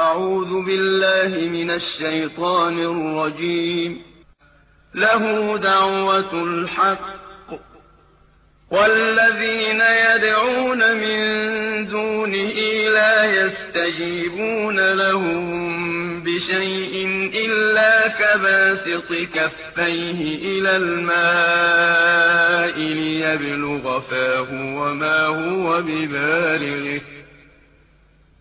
أعوذ بالله من الشيطان الرجيم. له دعوة الحق والذين يدعون من دونه لا يستجيبون لهم بشيء إلا كباسط كفيه إلى الماء ليبلغ فاه وما هو ببالغه.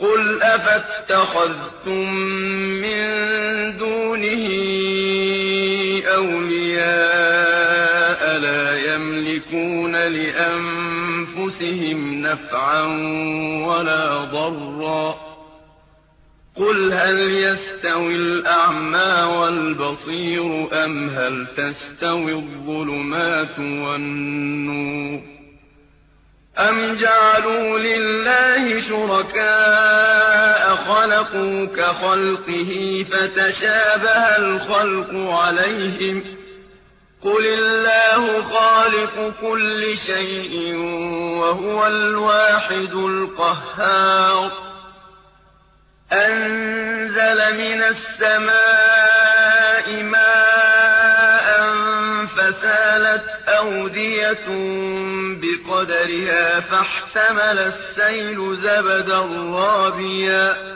قل أفاتخذتم من دونه أولياء لا يملكون لأنفسهم نفعا ولا ضرا قل هل يستوي الأعمى والبصير أم هل تستوي الظلمات والنور أَمْ جَعَلُوا لِلَّهِ شُرَكَاءَ خَلَقُوا كَخَلْقِهِ فَتَشَابَهَ الْخَلْقُ عَلَيْهِمْ ۚ قُلِ اللَّهُ خَالِقُ كُلِّ شَيْءٍ وَهُوَ الْوَاحِدُ الْقَهَّارُ أَنزَلَ مِنَ السَّمَاءِ مَاءً فَسَالَتْ أَوْدِيَةٌ بِقَدَرِهَا فَاحْتَمَلَ السَّيْلُ زَبَدًا رَّابِيًا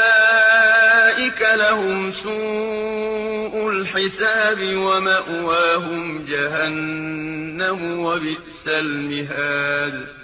لَهُمْ سُوءُ الْحِسَابِ وَمَأْوَاهُمْ جَهَنَّمُ ۖ وَبِئْسَ الْمِهَادُ.